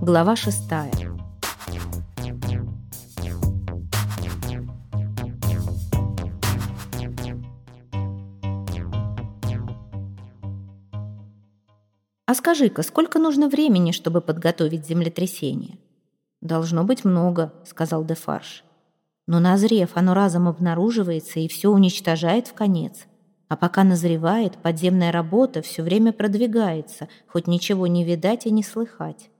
Глава шестая. «А скажи-ка, сколько нужно времени, чтобы подготовить землетрясение?» «Должно быть много», — сказал Дефарш. «Но назрев, оно разом обнаруживается и все уничтожает в конец. А пока назревает, подземная работа все время продвигается, хоть ничего не видать и не слыхать.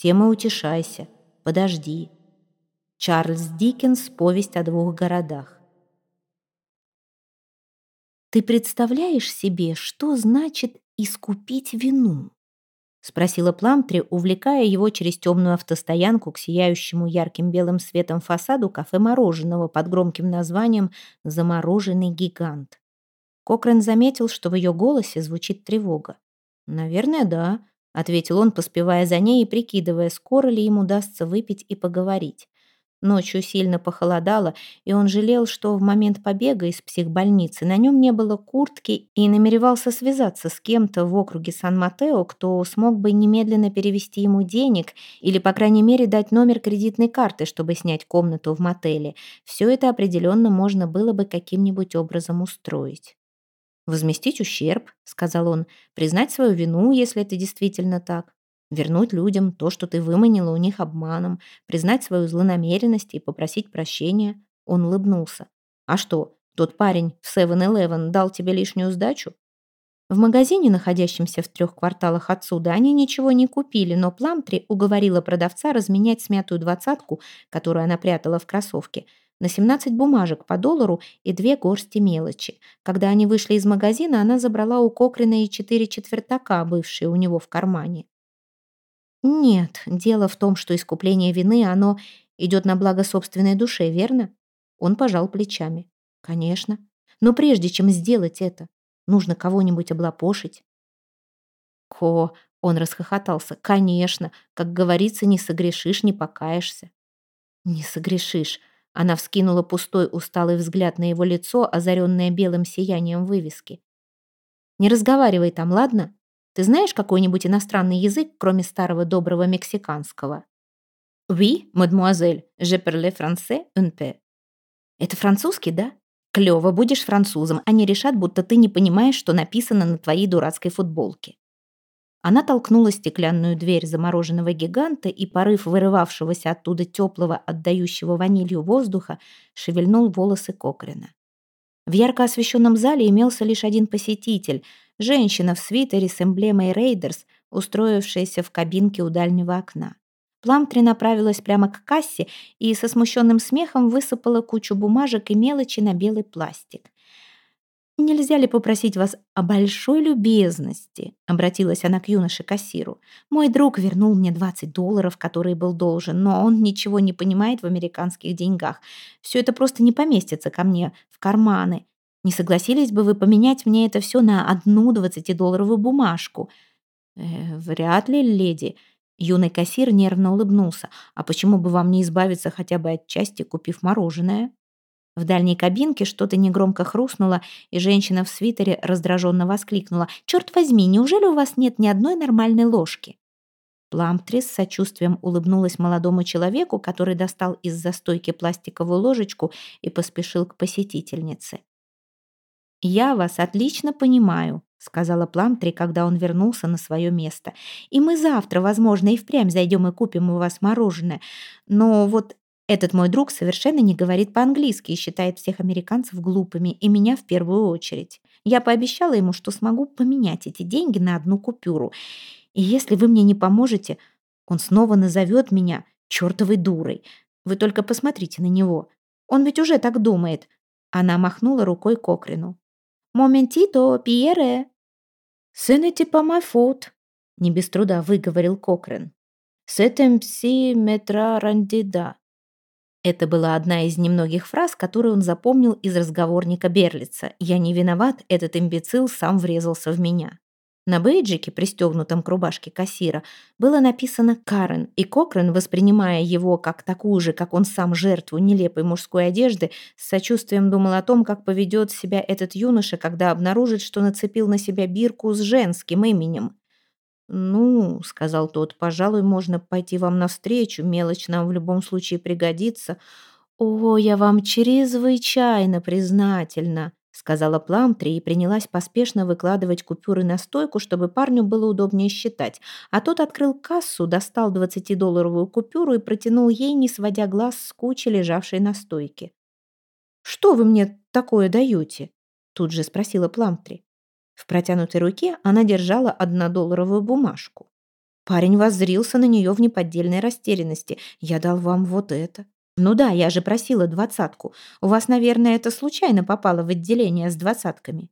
Тем и утешайся, подожди». Чарльз Диккенс «Повесть о двух городах». «Ты представляешь себе, что значит искупить вину?» — спросила Пламтри, увлекая его через темную автостоянку к сияющему ярким белым светом фасаду кафе мороженого под громким названием «Замороженный гигант». Кокрен заметил, что в ее голосе звучит тревога. «Наверное, да», — ответил он, поспевая за ней и прикидывая, скоро ли им удастся выпить и поговорить. Ночью сильно похолодало, и он жалел, что в момент побега из психбольницы на нем не было куртки и намеревался связаться с кем-то в округе Сан-Матео, кто смог бы немедленно перевести ему денег или, по крайней мере, дать номер кредитной карты, чтобы снять комнату в мотеле. Все это определенно можно было бы каким-нибудь образом устроить. «Возместить ущерб», — сказал он, — «признать свою вину, если это действительно так вернуть людям то, что ты выманила у них обманом, признать свою злонамеренность и попросить прощения. Он улыбнулся. А что, тот парень в 7-Eleven дал тебе лишнюю сдачу? В магазине, находящемся в трех кварталах отсюда, они ничего не купили, но Пламтри уговорила продавца разменять смятую двадцатку, которую она прятала в кроссовке, на 17 бумажек по доллару и две горсти мелочи. Когда они вышли из магазина, она забрала у Кокрина и четыре четвертака, бывшие у него в кармане. Нет, дело в том, что искупление вины, оно идет на благо собственной душе, верно? Он пожал плечами. Конечно. Но прежде чем сделать это, нужно кого-нибудь облапошить. Ко, он расхохотался. Конечно, как говорится, не согрешишь, не покаешься. Не согрешишь. Она вскинула пустой усталый взгляд на его лицо, озаренное белым сиянием вывески. «Не разговаривай там, ладно? Ты знаешь какой-нибудь иностранный язык, кроме старого доброго мексиканского? Oui, mademoiselle, je parle français un peu. Это французский, да? Клево, будешь французом. Они решат, будто ты не понимаешь, что написано на твоей дурацкой футболке. Она толкнула стеклянную дверь замороженного гиганта, и порыв вырывавшегося оттуда теплого, отдающего ванилью воздуха, шевельнул волосы Кокрина. В ярко освещенном зале имелся лишь один посетитель — Женщина в свитере с эмблемой Raiders, устроившаяся в кабинке у дальнего окна. Пламтри направилась прямо к кассе и со смущенным смехом высыпала кучу бумажек и мелочи на белый пластик. «Нельзя ли попросить вас о большой любезности?» — обратилась она к юноше-кассиру. «Мой друг вернул мне 20 долларов, которые был должен, но он ничего не понимает в американских деньгах. Все это просто не поместится ко мне в карманы. Не согласились бы вы поменять мне это все на одну двадцатидолларовую бумажку?» э, «Вряд ли, леди». Юный кассир нервно улыбнулся. «А почему бы вам не избавиться хотя бы от части, купив мороженое?» В дальней кабинке что-то негромко хрустнуло, и женщина в свитере раздраженно воскликнула. «Черт возьми, неужели у вас нет ни одной нормальной ложки?» Пламтрис с сочувствием улыбнулась молодому человеку, который достал из застойки пластиковую ложечку и поспешил к посетительнице. «Я вас отлично понимаю», — сказала Пламтри, когда он вернулся на свое место. «И мы завтра, возможно, и впрямь зайдем и купим у вас мороженое. Но вот этот мой друг совершенно не говорит по-английски и считает всех американцев глупыми, и меня в первую очередь. Я пообещала ему, что смогу поменять эти деньги на одну купюру. И если вы мне не поможете, он снова назовет меня чертовой дурой. Вы только посмотрите на него. Он ведь уже так думает». Она махнула рукой Кокрину. «Моментито, Пьере!» «Ce n'était pas ma faute», — не без труда выговорил Кокрен. «Сетем пси метра рандида». Это была одна из немногих фраз, которые он запомнил из разговорника Берлица. «Я не виноват, этот имбецил сам врезался в меня». На бейджике, пристегнутом к рубашке кассира, было написано «Карен», и Кокрен, воспринимая его как такую же, как он сам, жертву нелепой мужской одежды, с сочувствием думал о том, как поведет себя этот юноша, когда обнаружит, что нацепил на себя бирку с женским именем. «Ну, — сказал тот, — пожалуй, можно пойти вам навстречу, мелочь нам в любом случае пригодится». «О, я вам чрезвычайно признательна», — сказала Пламтри и принялась поспешно выкладывать купюры на стойку, чтобы парню было удобнее считать. А тот открыл кассу, достал двадцатидолларовую купюру и протянул ей, не сводя глаз с кучи, лежавшей на стойке. «Что вы мне такое даете?» — тут же спросила Пламтри. В протянутой руке она держала однодолларовую бумажку. Парень воззрился на нее в неподдельной растерянности. «Я дал вам вот это». «Ну да, я же просила двадцатку. У вас, наверное, это случайно попало в отделение с двадцатками».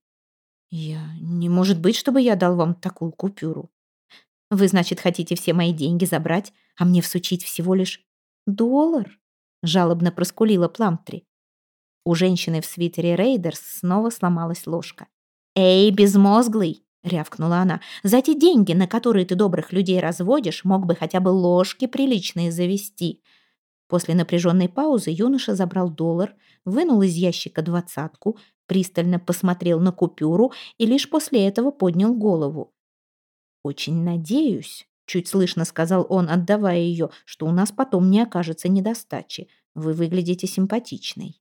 «Я... Не может быть, чтобы я дал вам такую купюру». «Вы, значит, хотите все мои деньги забрать, а мне всучить всего лишь доллар?» Жалобно проскулила Пламтри. У женщины в свитере Рейдерс снова сломалась ложка. «Эй, безмозглый!» — рявкнула она. «За те деньги, на которые ты добрых людей разводишь, мог бы хотя бы ложки приличные завести. После напряженной паузы юноша забрал доллар, вынул из ящика двадцатку, пристально посмотрел на купюру и лишь после этого поднял голову. «Очень надеюсь», — чуть слышно сказал он, отдавая ее, «что у нас потом не окажется недостачи. Вы выглядите симпатичной».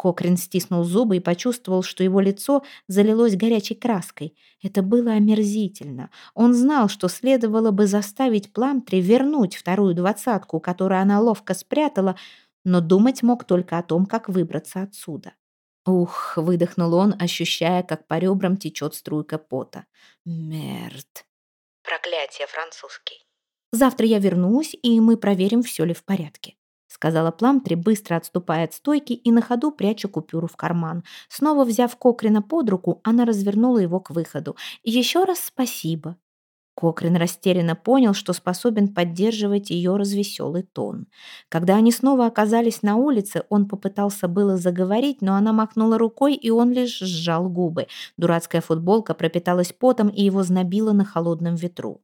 Кокрин стиснул зубы и почувствовал, что его лицо залилось горячей краской. Это было омерзительно. Он знал, что следовало бы заставить Пламтри вернуть вторую двадцатку, которую она ловко спрятала, но думать мог только о том, как выбраться отсюда. «Ух!» — выдохнул он, ощущая, как по ребрам течет струйка пота. «Мерт!» Проклятие французский. «Завтра я вернусь, и мы проверим, все ли в порядке» сказала Пламтри, быстро отступая от стойки и на ходу пряча купюру в карман. Снова взяв Кокрина под руку, она развернула его к выходу. «Еще раз спасибо». Кокрин растерянно понял, что способен поддерживать ее развеселый тон. Когда они снова оказались на улице, он попытался было заговорить, но она махнула рукой, и он лишь сжал губы. Дурацкая футболка пропиталась потом и его знобило на холодном ветру.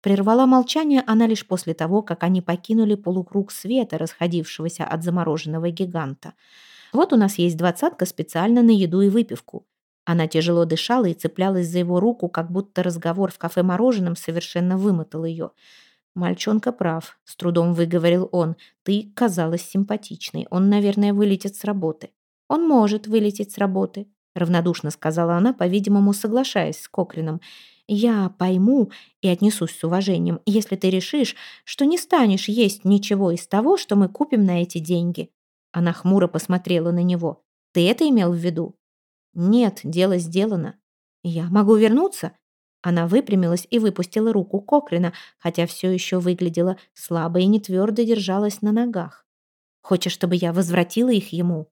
Прервала молчание она лишь после того, как они покинули полукруг света, расходившегося от замороженного гиганта. «Вот у нас есть двадцатка специально на еду и выпивку». Она тяжело дышала и цеплялась за его руку, как будто разговор в кафе мороженым совершенно вымотал ее. «Мальчонка прав», — с трудом выговорил он. «Ты казалась симпатичной. Он, наверное, вылетит с работы». «Он может вылететь с работы», — равнодушно сказала она, по-видимому, соглашаясь с Кокрином. Я пойму и отнесусь с уважением, если ты решишь, что не станешь есть ничего из того, что мы купим на эти деньги». Она хмуро посмотрела на него. «Ты это имел в виду?» «Нет, дело сделано. Я могу вернуться?» Она выпрямилась и выпустила руку Кокрина, хотя все еще выглядела слабо и не твердо держалась на ногах. «Хочешь, чтобы я возвратила их ему?»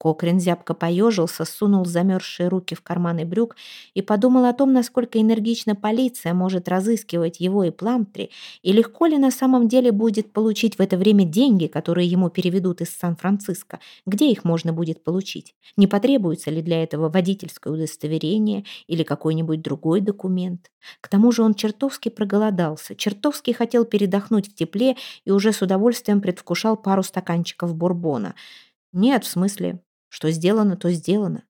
Кокрин зябко поежился, сунул замерзшие руки в карманы брюк и подумал о том, насколько энергично полиция может разыскивать его и Пламтри, и легко ли на самом деле будет получить в это время деньги, которые ему переведут из Сан-Франциско. Где их можно будет получить? Не потребуется ли для этого водительское удостоверение или какой-нибудь другой документ? К тому же он чертовски проголодался, чертовски хотел передохнуть в тепле и уже с удовольствием предвкушал пару стаканчиков бурбона. Нет, в смысле, что сделано, то сделано.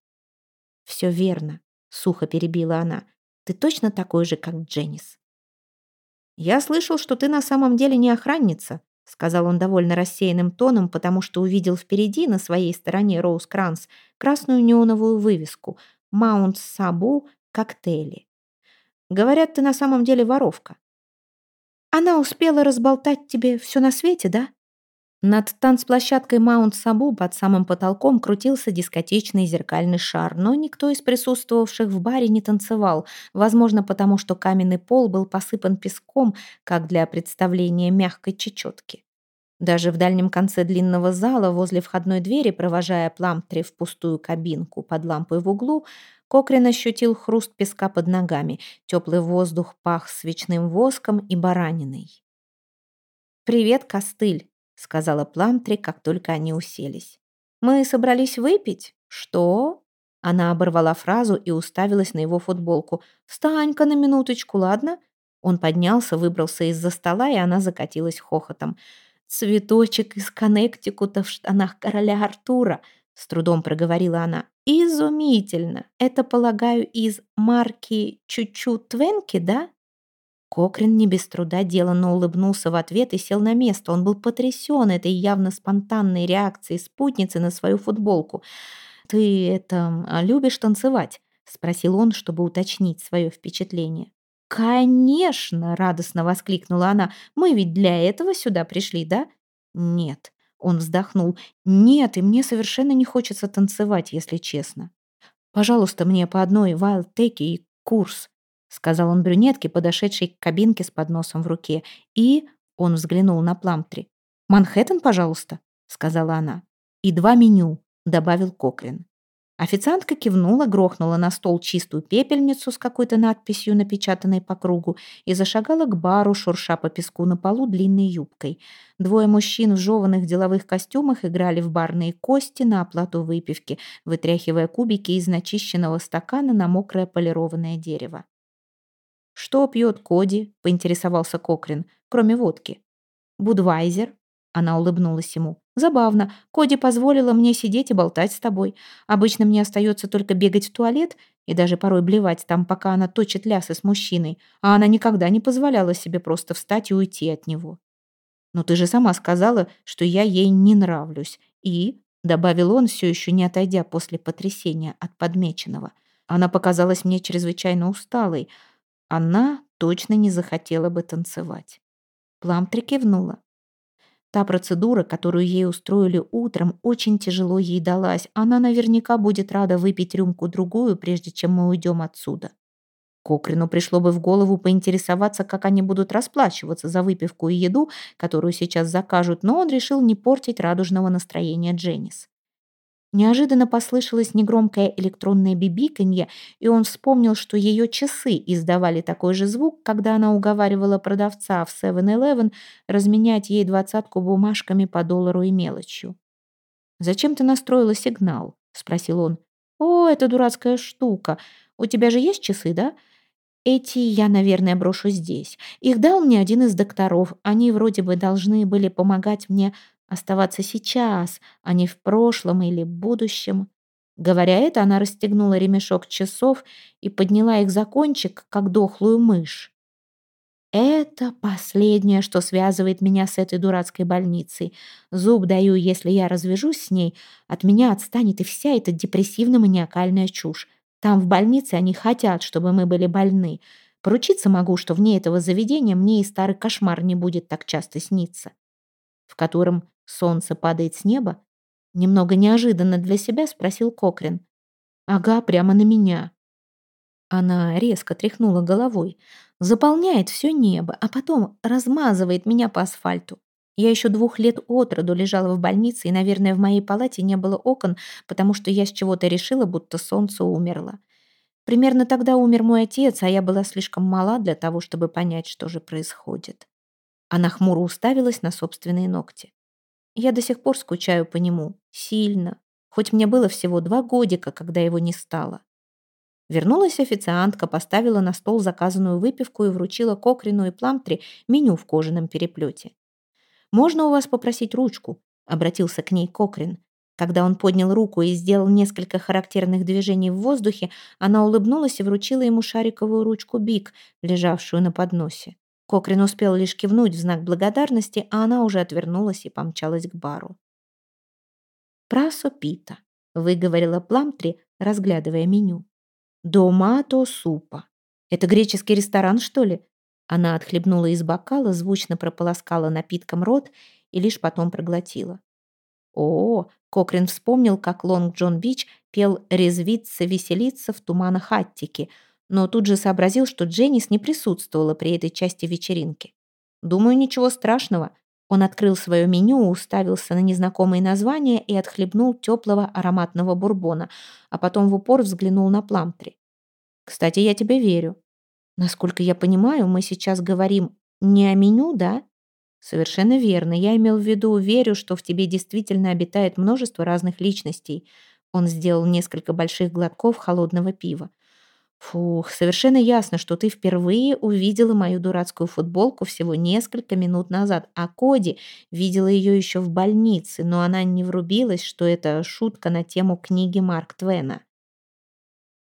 Все верно, сухо перебила она. Ты точно такой же, как Дженнис. Я слышал, что ты на самом деле не охранница, сказал он довольно рассеянным тоном, потому что увидел впереди на своей стороне Роуз Кранс красную неоновую вывеску «Маунт Сабу коктейли». Говорят, ты на самом деле воровка. Она успела разболтать тебе все на свете, да? Над танцплощадкой Маунт Сабу под самым потолком крутился дискотечный зеркальный шар, но никто из присутствовавших в баре не танцевал, возможно, потому что каменный пол был посыпан песком, как для представления мягкой чечетки. Даже в дальнем конце длинного зала, возле входной двери, провожая Пламтри в пустую кабинку под лампой в углу, Кокрин ощутил хруст песка под ногами, теплый воздух пах свечным воском и бараниной. «Привет, костыль!» Сказала Пламтри, как только они уселись. «Мы собрались выпить? Что?» Она оборвала фразу и уставилась на его футболку. «Встань-ка на минуточку, ладно?» Он поднялся, выбрался из-за стола, и она закатилась хохотом. «Цветочек из Коннектикута в штанах короля Артура», — с трудом проговорила она. «Изумительно! Это, полагаю, из марки Чучу Твенки, да?» Кокрин не без труда деланно улыбнулся в ответ и сел на место. Он был потрясен этой явно спонтанной реакцией спутницы на свою футболку. «Ты это а, любишь танцевать?» — спросил он, чтобы уточнить свое впечатление. «Конечно!» — радостно воскликнула она. «Мы ведь для этого сюда пришли, да?» «Нет». Он вздохнул. «Нет, и мне совершенно не хочется танцевать, если честно. Пожалуйста, мне по одной вайлд-теке и курс сказал он брюнетке, подошедшей к кабинке с подносом в руке. И он взглянул на Пламтри. «Манхэттен, пожалуйста», — сказала она. «И два меню», — добавил Кокрин. Официантка кивнула, грохнула на стол чистую пепельницу с какой-то надписью, напечатанной по кругу, и зашагала к бару, шурша по песку на полу длинной юбкой. Двое мужчин в жеванных деловых костюмах играли в барные кости на оплату выпивки, вытряхивая кубики из начищенного стакана на мокрое полированное дерево. «Что пьет Коди?» — поинтересовался Кокрин, кроме водки. «Будвайзер?» — она улыбнулась ему. «Забавно. Коди позволила мне сидеть и болтать с тобой. Обычно мне остается только бегать в туалет и даже порой блевать там, пока она точит лясы с мужчиной, а она никогда не позволяла себе просто встать и уйти от него. Но ты же сама сказала, что я ей не нравлюсь. И, — добавил он, все еще не отойдя после потрясения от подмеченного, она показалась мне чрезвычайно усталой, она точно не захотела бы танцевать. Пламтри кивнула. Та процедура, которую ей устроили утром, очень тяжело ей далась. Она наверняка будет рада выпить рюмку-другую, прежде чем мы уйдем отсюда. Кокрину пришло бы в голову поинтересоваться, как они будут расплачиваться за выпивку и еду, которую сейчас закажут, но он решил не портить радужного настроения Дженнис. Неожиданно послышалось негромкое электронное бибиканье, и он вспомнил, что ее часы издавали такой же звук, когда она уговаривала продавца в 7-Eleven разменять ей двадцатку бумажками по доллару и мелочью. «Зачем ты настроила сигнал?» — спросил он. «О, это дурацкая штука. У тебя же есть часы, да?» «Эти я, наверное, брошу здесь. Их дал мне один из докторов. Они вроде бы должны были помогать мне Оставаться сейчас, а не в прошлом или будущем. Говоря это, она расстегнула ремешок часов и подняла их за кончик, как дохлую мышь. Это последнее, что связывает меня с этой дурацкой больницей. Зуб даю, если я развяжусь с ней, от меня отстанет и вся эта депрессивно-маниакальная чушь. Там в больнице они хотят, чтобы мы были больны. Поручиться могу, что вне этого заведения мне и старый кошмар не будет так часто сниться. В котором Солнце падает с неба? Немного неожиданно для себя спросил Кокрин. Ага, прямо на меня. Она резко тряхнула головой. Заполняет все небо, а потом размазывает меня по асфальту. Я еще двух лет от роду лежала в больнице, и, наверное, в моей палате не было окон, потому что я с чего-то решила, будто солнце умерло. Примерно тогда умер мой отец, а я была слишком мала для того, чтобы понять, что же происходит. Она хмуро уставилась на собственные ногти. Я до сих пор скучаю по нему. Сильно. Хоть мне было всего два годика, когда его не стало. Вернулась официантка, поставила на стол заказанную выпивку и вручила Кокрину и Пламтри меню в кожаном переплете. «Можно у вас попросить ручку?» — обратился к ней Кокрин. Когда он поднял руку и сделал несколько характерных движений в воздухе, она улыбнулась и вручила ему шариковую ручку Бик, лежавшую на подносе. Кокрин успел лишь кивнуть в знак благодарности, а она уже отвернулась и помчалась к бару. «Прасо пита», — выговорила Пламтри, разглядывая меню. «Домато супа. Это греческий ресторан, что ли?» Она отхлебнула из бокала, звучно прополоскала напитком рот и лишь потом проглотила. О, Кокрин вспомнил, как Лонг Джон Бич пел «Резвиться, веселиться в туманах Аттики», но тут же сообразил, что Дженнис не присутствовала при этой части вечеринки. «Думаю, ничего страшного». Он открыл свое меню, уставился на незнакомые названия и отхлебнул теплого ароматного бурбона, а потом в упор взглянул на Пламтри. «Кстати, я тебе верю. Насколько я понимаю, мы сейчас говорим не о меню, да?» «Совершенно верно. Я имел в виду, верю, что в тебе действительно обитает множество разных личностей». Он сделал несколько больших глотков холодного пива. Фух, совершенно ясно, что ты впервые увидела мою дурацкую футболку всего несколько минут назад, а Коди видела ее еще в больнице, но она не врубилась, что это шутка на тему книги Марк Твена.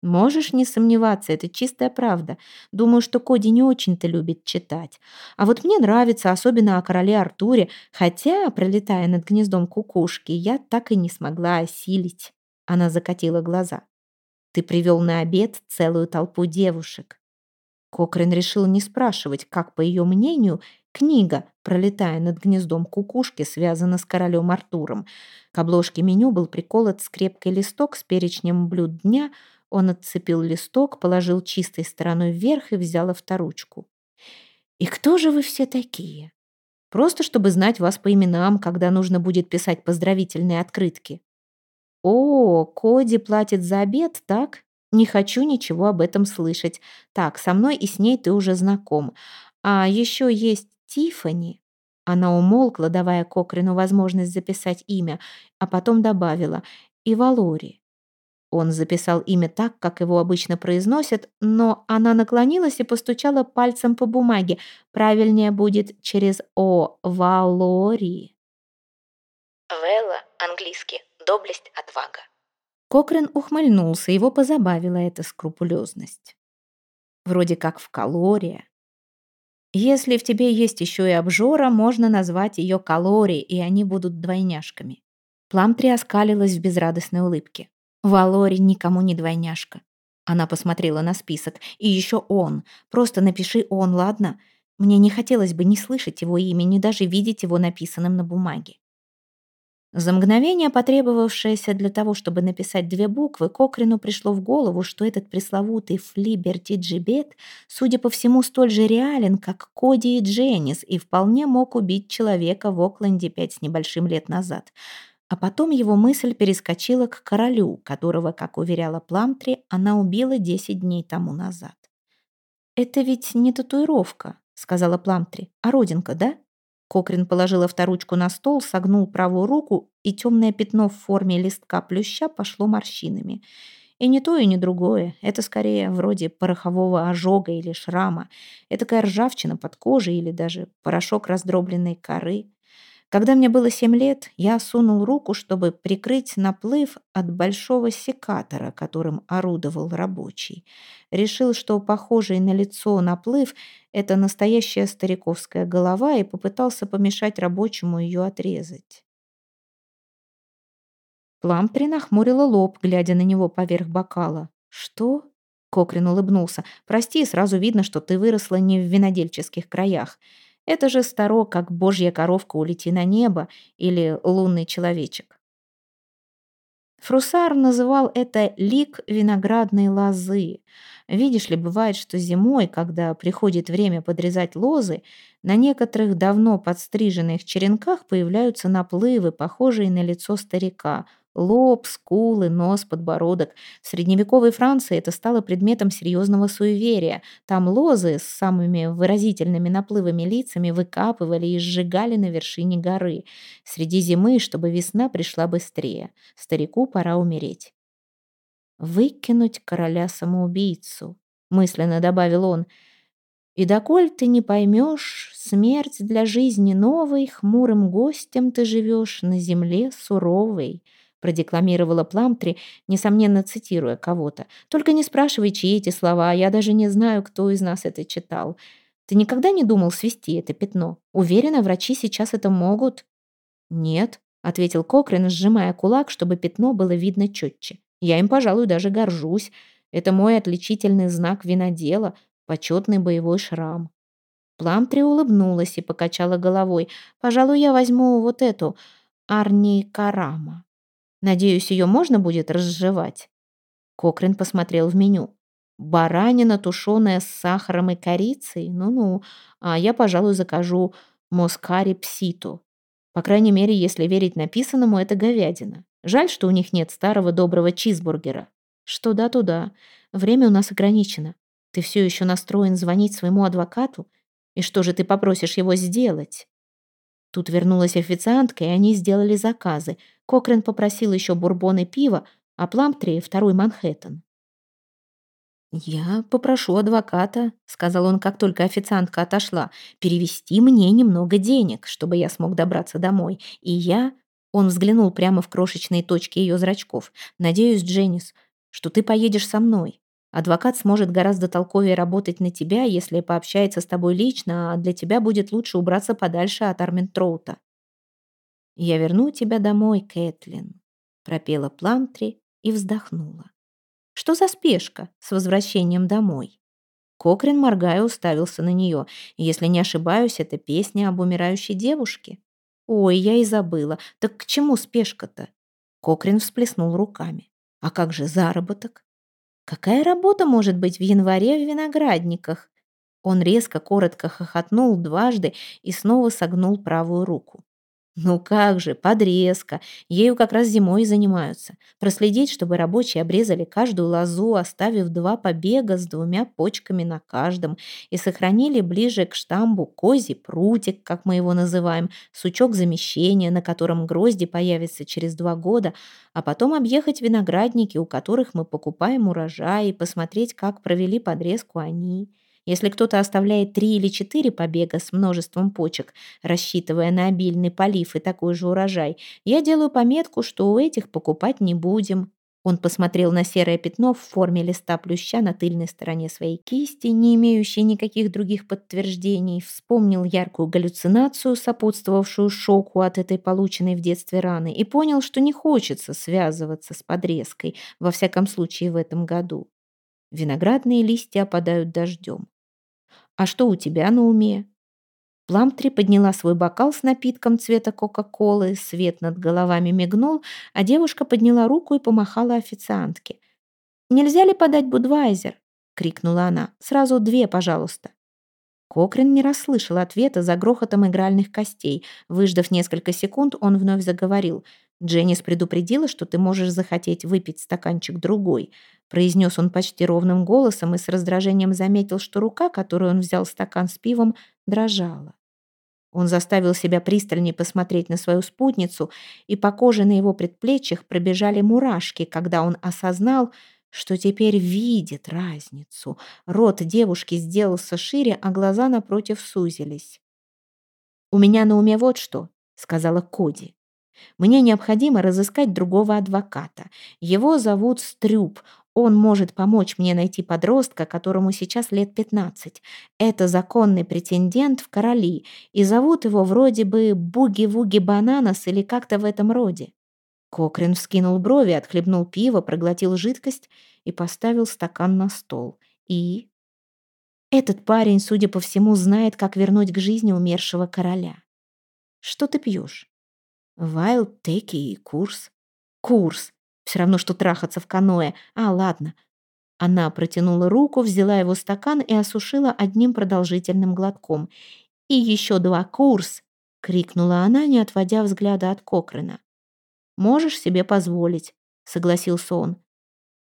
Можешь не сомневаться, это чистая правда. Думаю, что Коди не очень-то любит читать. А вот мне нравится, особенно о короле Артуре, хотя, пролетая над гнездом кукушки, я так и не смогла осилить. Она закатила глаза. Ты привел на обед целую толпу девушек. Кокрин решил не спрашивать, как, по ее мнению, книга, пролетая над гнездом кукушки, связана с королем Артуром. К обложке меню был приколот скрепкой листок с перечнем блюд дня – он отцепил листок, положил чистой стороной вверх и взял авторучку. «И кто же вы все такие?» «Просто чтобы знать вас по именам, когда нужно будет писать поздравительные открытки». «О, Коди платит за обед, так? Не хочу ничего об этом слышать. Так, со мной и с ней ты уже знаком. А еще есть Тифани. Она умолкла, давая Кокрину возможность записать имя, а потом добавила «и Валори». Он записал имя так, как его обычно произносят, но она наклонилась и постучала пальцем по бумаге. Правильнее будет через «о» «валори». Вэлла, английский, доблесть, отвага. Кокрен ухмыльнулся, его позабавила эта скрупулезность. Вроде как в калория. Если в тебе есть еще и обжора, можно назвать ее калорий, и они будут двойняшками. Пламтри оскалилась в безрадостной улыбке. Валори никому не двойняшка. Она посмотрела на список. И еще он. Просто напиши он, ладно? Мне не хотелось бы ни слышать его имя, ни даже видеть его написанным на бумаге. За мгновение, потребовавшееся для того, чтобы написать две буквы, Кокрину пришло в голову, что этот пресловутый Флиберти Джибет, судя по всему, столь же реален, как Коди и Дженнис, и вполне мог убить человека в Окленде пять с небольшим лет назад. А потом его мысль перескочила к королю, которого, как уверяла Пламтри, она убила 10 дней тому назад. «Это ведь не татуировка», — сказала Пламтри, — «а родинка, да?» Кокрин положил авторучку на стол, согнул правую руку, и темное пятно в форме листка плюща пошло морщинами. И не то, и не другое. Это скорее вроде порохового ожога или шрама. Этакая ржавчина под кожей или даже порошок раздробленной коры. Когда мне было семь лет, я сунул руку, чтобы прикрыть наплыв от большого секатора, которым орудовал рабочий. Решил, что похожий на лицо наплыв — это настоящая стариковская голова, и попытался помешать рабочему ее отрезать. Пламтри нахмурила лоб, глядя на него поверх бокала. «Что?» — Кокрин улыбнулся. «Прости, сразу видно, что ты выросла не в винодельческих краях». Это же старо, как божья коровка улети на небо или лунный человечек. Фрусар называл это лик виноградной лозы. Видишь ли, бывает, что зимой, когда приходит время подрезать лозы, на некоторых давно подстриженных черенках появляются наплывы, похожие на лицо старика – Лоб, скулы, нос, подбородок. В средневековой Франции это стало предметом серьезного суеверия. Там лозы с самыми выразительными наплывами лицами выкапывали и сжигали на вершине горы. Среди зимы, чтобы весна пришла быстрее. Старику пора умереть. «Выкинуть короля-самоубийцу», — мысленно добавил он. «И доколь ты не поймешь, смерть для жизни новой, хмурым гостем ты живешь на земле суровой» продекламировала Пламтри, несомненно цитируя кого-то. «Только не спрашивай, чьи эти слова, я даже не знаю, кто из нас это читал. Ты никогда не думал свести это пятно? Уверена, врачи сейчас это могут?» «Нет», — ответил Кокрин, сжимая кулак, чтобы пятно было видно четче. «Я им, пожалуй, даже горжусь. Это мой отличительный знак винодела, почетный боевой шрам». Пламтри улыбнулась и покачала головой. «Пожалуй, я возьму вот эту, Арни Карама». Надеюсь, ее можно будет разжевать?» Кокрин посмотрел в меню. «Баранина, тушеная с сахаром и корицей? Ну-ну, а я, пожалуй, закажу москари пситу. По крайней мере, если верить написанному, это говядина. Жаль, что у них нет старого доброго чизбургера. Что да, туда. Время у нас ограничено. Ты все еще настроен звонить своему адвокату? И что же ты попросишь его сделать?» Тут вернулась официантка, и они сделали заказы. Кокрен попросил еще бурбон и пиво, а Пламптри — второй Манхэттен. «Я попрошу адвоката», — сказал он, как только официантка отошла, «перевести мне немного денег, чтобы я смог добраться домой. И я...» Он взглянул прямо в крошечные точки ее зрачков. «Надеюсь, Дженнис, что ты поедешь со мной. Адвокат сможет гораздо толковее работать на тебя, если пообщается с тобой лично, а для тебя будет лучше убраться подальше от Арментроута. «Я верну тебя домой, Кэтлин», — пропела Пламтри и вздохнула. «Что за спешка с возвращением домой?» Кокрин, моргая, уставился на нее. Если не ошибаюсь, это песня об умирающей девушке. «Ой, я и забыла. Так к чему спешка-то?» Кокрин всплеснул руками. «А как же заработок?» «Какая работа может быть в январе в виноградниках?» Он резко, коротко хохотнул дважды и снова согнул правую руку. Ну как же, подрезка. Ею как раз зимой занимаются. Проследить, чтобы рабочие обрезали каждую лозу, оставив два побега с двумя почками на каждом, и сохранили ближе к штамбу козий прутик, как мы его называем, сучок замещения, на котором грозди появятся через два года, а потом объехать виноградники, у которых мы покупаем урожай, и посмотреть, как провели подрезку они. Если кто-то оставляет три или четыре побега с множеством почек, рассчитывая на обильный полив и такой же урожай, я делаю пометку, что у этих покупать не будем. Он посмотрел на серое пятно в форме листа плюща на тыльной стороне своей кисти, не имеющей никаких других подтверждений, вспомнил яркую галлюцинацию, сопутствовавшую шоку от этой полученной в детстве раны, и понял, что не хочется связываться с подрезкой, во всяком случае в этом году. Виноградные листья опадают дождем. А что у тебя на уме?» Пламтри подняла свой бокал с напитком цвета Кока-Колы, свет над головами мигнул, а девушка подняла руку и помахала официантке. «Нельзя ли подать Будвайзер?» — крикнула она. «Сразу две, пожалуйста». Кокрин не расслышал ответа за грохотом игральных костей. Выждав несколько секунд, он вновь заговорил. «Дженнис предупредила, что ты можешь захотеть выпить стаканчик другой произнес он почти ровным голосом и с раздражением заметил, что рука, которую он взял стакан с пивом, дрожала. Он заставил себя пристальнее посмотреть на свою спутницу, и по коже на его предплечьях пробежали мурашки, когда он осознал, что теперь видит разницу. Рот девушки сделался шире, а глаза напротив сузились. «У меня на уме вот что», — сказала Коди. «Мне необходимо разыскать другого адвоката. Его зовут Стрюб. Он может помочь мне найти подростка, которому сейчас лет 15. Это законный претендент в короли, и зовут его вроде бы Буги-Вуги Бананас или как-то в этом роде. Кокрин вскинул брови, отхлебнул пиво, проглотил жидкость и поставил стакан на стол. И... Этот парень, судя по всему, знает, как вернуть к жизни умершего короля. Что ты пьешь? Вайлд, теки и курс. Курс. Все равно, что трахаться в каноэ. А, ладно. Она протянула руку, взяла его стакан и осушила одним продолжительным глотком. «И еще два курс!» — крикнула она, не отводя взгляда от Кокрена. «Можешь себе позволить», — согласился он.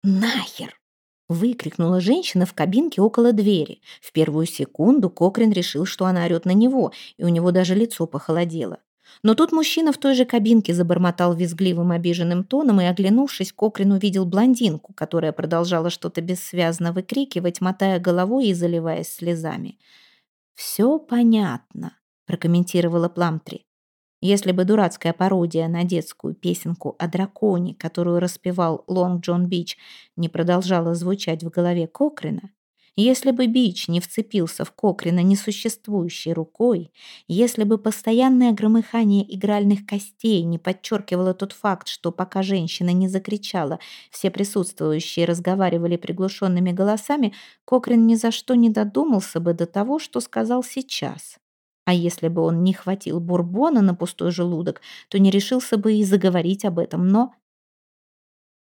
«Нахер!» — выкрикнула женщина в кабинке около двери. В первую секунду Кокрин решил, что она орет на него, и у него даже лицо похолодело. Но тут мужчина в той же кабинке забормотал визгливым обиженным тоном и, оглянувшись, Кокрин увидел блондинку, которая продолжала что-то бессвязно выкрикивать, мотая головой и заливаясь слезами. «Все понятно», — прокомментировала Пламтри. Если бы дурацкая пародия на детскую песенку о драконе, которую распевал Лонг Джон Бич, не продолжала звучать в голове Кокрина, если бы Бич не вцепился в Кокрина несуществующей рукой, если бы постоянное громыхание игральных костей не подчеркивало тот факт, что пока женщина не закричала, все присутствующие разговаривали приглушенными голосами, Кокрин ни за что не додумался бы до того, что сказал сейчас. А если бы он не хватил бурбона на пустой желудок, то не решился бы и заговорить об этом, но...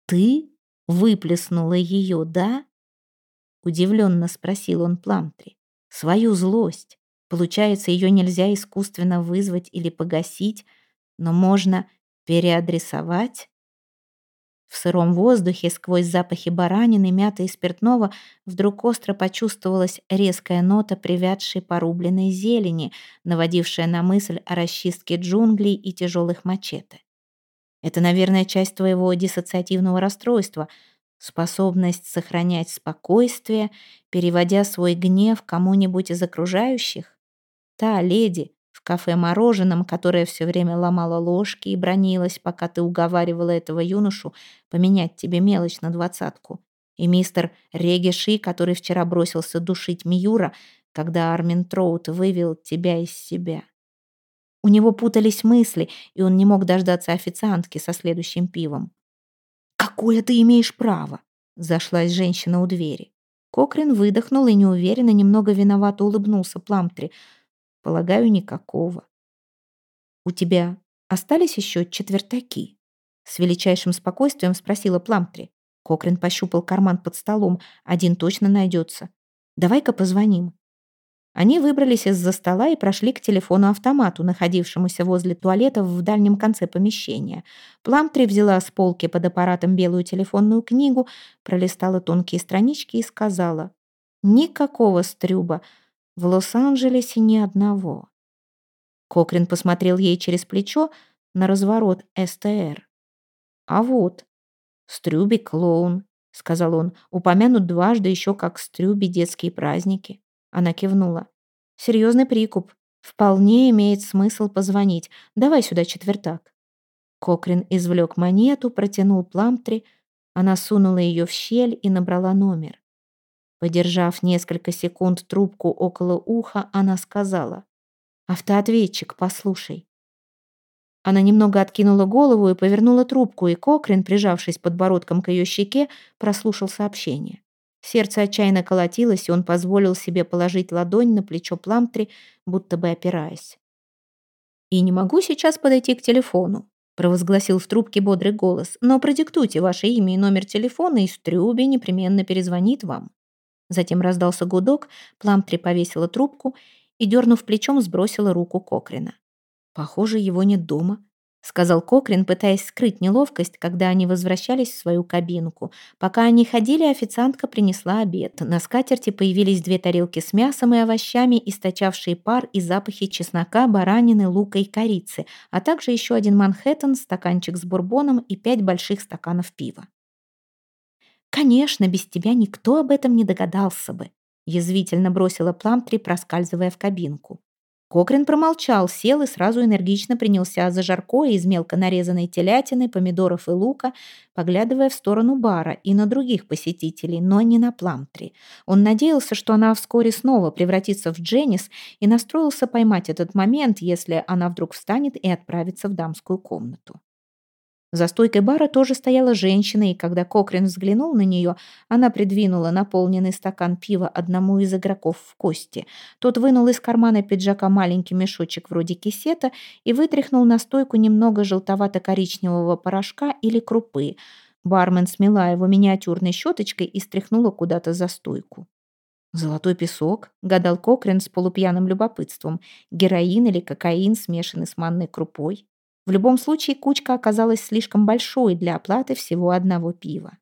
«Ты выплеснула ее, да?» Удивленно спросил он Пламтри. Свою злость. Получается, ее нельзя искусственно вызвать или погасить, но можно переадресовать? В сыром воздухе, сквозь запахи баранины, мяты и спиртного, вдруг остро почувствовалась резкая нота привядшей порубленной зелени, наводившая на мысль о расчистке джунглей и тяжелых мачете. Это, наверное, часть твоего диссоциативного расстройства — способность сохранять спокойствие, переводя свой гнев кому-нибудь из окружающих? Та леди в кафе-мороженом, которая все время ломала ложки и бронилась, пока ты уговаривала этого юношу поменять тебе мелочь на двадцатку. И мистер Региши, который вчера бросился душить Миюра, когда Армин Троут вывел тебя из себя. У него путались мысли, и он не мог дождаться официантки со следующим пивом. «Какое ты имеешь право?» — зашлась женщина у двери. Кокрин выдохнул и неуверенно, немного виновато улыбнулся Пламтри. «Полагаю, никакого». «У тебя остались еще четвертаки?» С величайшим спокойствием спросила Пламтри. Кокрин пощупал карман под столом. Один точно найдется. «Давай-ка позвоним». Они выбрались из-за стола и прошли к телефону-автомату, находившемуся возле туалета в дальнем конце помещения. Пламтри взяла с полки под аппаратом белую телефонную книгу, пролистала тонкие странички и сказала «Никакого стрюба. В Лос-Анджелесе ни одного». Кокрин посмотрел ей через плечо на разворот СТР. «А вот, Стрюби клоун», — сказал он, упомянут дважды еще как Стрюби детские праздники. Она кивнула. «Серьезный прикуп. Вполне имеет смысл позвонить. Давай сюда четвертак». Кокрин извлек монету, протянул Пламтри. Она сунула ее в щель и набрала номер. Подержав несколько секунд трубку около уха, она сказала. «Автоответчик, послушай». Она немного откинула голову и повернула трубку, и Кокрин, прижавшись подбородком к ее щеке, прослушал сообщение. Сердце отчаянно колотилось, и он позволил себе положить ладонь на плечо Пламтри, будто бы опираясь. «И не могу сейчас подойти к телефону», — провозгласил в трубке бодрый голос, «но продиктуйте ваше имя и номер телефона, и Стрюби непременно перезвонит вам». Затем раздался гудок, Пламтри повесила трубку и, дернув плечом, сбросила руку Кокрина. «Похоже, его нет дома», сказал Кокрин, пытаясь скрыть неловкость, когда они возвращались в свою кабинку. Пока они ходили, официантка принесла обед. На скатерти появились две тарелки с мясом и овощами, источавшие пар и запахи чеснока, баранины, лука и корицы, а также еще один Манхэттен, стаканчик с бурбоном и пять больших стаканов пива. «Конечно, без тебя никто об этом не догадался бы», язвительно бросила Пламтри, проскальзывая в кабинку. Кокрин промолчал, сел и сразу энергично принялся за жаркое из мелко нарезанной телятины, помидоров и лука, поглядывая в сторону бара и на других посетителей, но не на Пламтри. Он надеялся, что она вскоре снова превратится в Дженнис и настроился поймать этот момент, если она вдруг встанет и отправится в дамскую комнату. За стойкой бара тоже стояла женщина, и когда Кокрин взглянул на нее, она придвинула наполненный стакан пива одному из игроков в кости. Тот вынул из кармана пиджака маленький мешочек вроде кисета и вытряхнул на стойку немного желтовато-коричневого порошка или крупы. Бармен смела его миниатюрной щеточкой и стряхнула куда-то за стойку. «Золотой песок», — гадал Кокрин с полупьяным любопытством. «Героин или кокаин, смешанный с манной крупой?» В любом случае, кучка оказалась слишком большой для оплаты всего одного пива.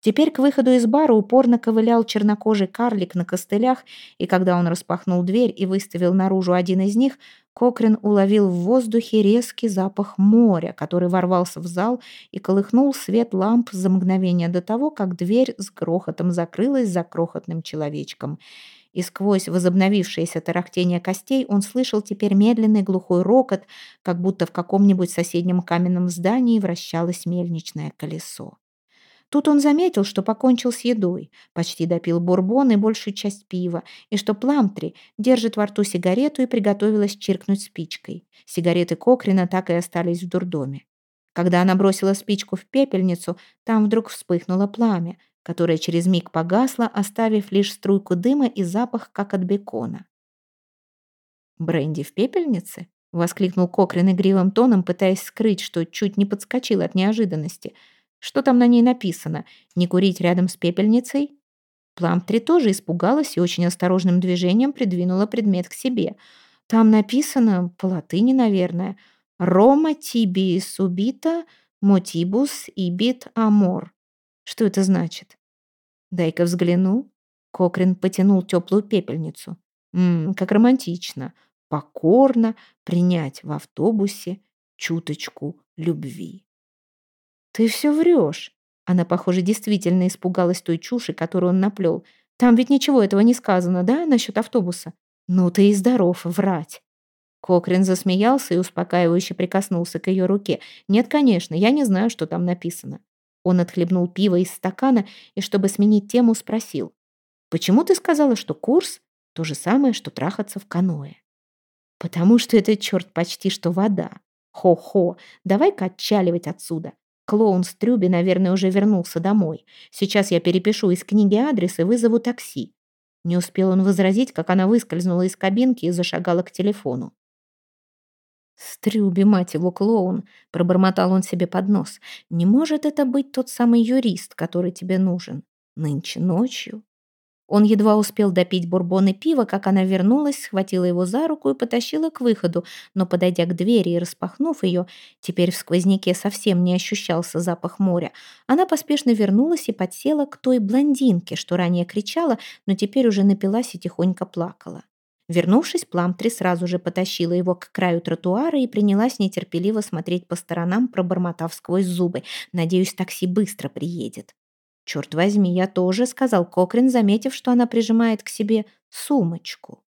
Теперь к выходу из бара упорно ковылял чернокожий карлик на костылях, и когда он распахнул дверь и выставил наружу один из них, Кокрин уловил в воздухе резкий запах моря, который ворвался в зал и колыхнул свет ламп за мгновение до того, как дверь с грохотом закрылась за крохотным человечком — и сквозь возобновившееся тарахтение костей он слышал теперь медленный глухой рокот, как будто в каком-нибудь соседнем каменном здании вращалось мельничное колесо. Тут он заметил, что покончил с едой, почти допил бурбон и большую часть пива, и что Пламтри держит во рту сигарету и приготовилась чиркнуть спичкой. Сигареты Кокрина так и остались в дурдоме. Когда она бросила спичку в пепельницу, там вдруг вспыхнуло пламя, которая через миг погасла, оставив лишь струйку дыма и запах, как от бекона. «Бренди в пепельнице?» — воскликнул Кокрин игривым тоном, пытаясь скрыть, что чуть не подскочил от неожиданности. «Что там на ней написано? Не курить рядом с пепельницей?» Пламтри тоже испугалась и очень осторожным движением придвинула предмет к себе. Там написано, по латыни, наверное, «Рома тиби субита мотибус ибит амор». Что это значит? Дай-ка взгляну. Кокрин потянул теплую пепельницу. Ммм, как романтично. Покорно принять в автобусе чуточку любви. Ты все врешь. Она, похоже, действительно испугалась той чуши, которую он наплел. Там ведь ничего этого не сказано, да, насчет автобуса? Ну ты и здоров врать. Кокрин засмеялся и успокаивающе прикоснулся к ее руке. «Нет, конечно, я не знаю, что там написано. Он отхлебнул пиво из стакана и, чтобы сменить тему, спросил. «Почему ты сказала, что курс — то же самое, что трахаться в каноэ?» «Потому что это, черт, почти что вода. Хо-хо, давай-ка отчаливать отсюда. Клоун Стрюби, наверное, уже вернулся домой. Сейчас я перепишу из книги адрес и вызову такси». Не успел он возразить, как она выскользнула из кабинки и зашагала к телефону. «Стрюби, мать его, клоун!» — пробормотал он себе под нос. «Не может это быть тот самый юрист, который тебе нужен? Нынче ночью?» Он едва успел допить бурбон и пиво, как она вернулась, схватила его за руку и потащила к выходу, но, подойдя к двери и распахнув ее, теперь в сквозняке совсем не ощущался запах моря, она поспешно вернулась и подсела к той блондинке, что ранее кричала, но теперь уже напилась и тихонько плакала. Вернувшись, Пламтри сразу же потащила его к краю тротуара и принялась нетерпеливо смотреть по сторонам, пробормотав сквозь зубы. «Надеюсь, такси быстро приедет». «Черт возьми, я тоже», — сказал Кокрин, заметив, что она прижимает к себе сумочку.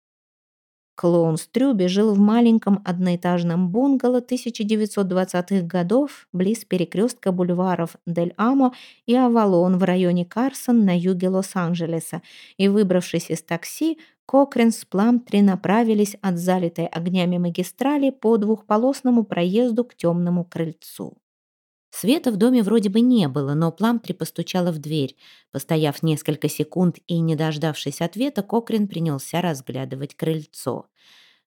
Клоун Стрюби жил в маленьком одноэтажном бунгало 1920-х годов близ перекрестка бульваров Дель Амо и Авалон в районе Карсон на юге Лос-Анджелеса, и, выбравшись из такси, Кокрин с Пламтри направились от залитой огнями магистрали по двухполосному проезду к темному крыльцу. Света в доме вроде бы не было, но Пламтри постучала в дверь. Постояв несколько секунд и не дождавшись ответа, Кокрин принялся разглядывать крыльцо.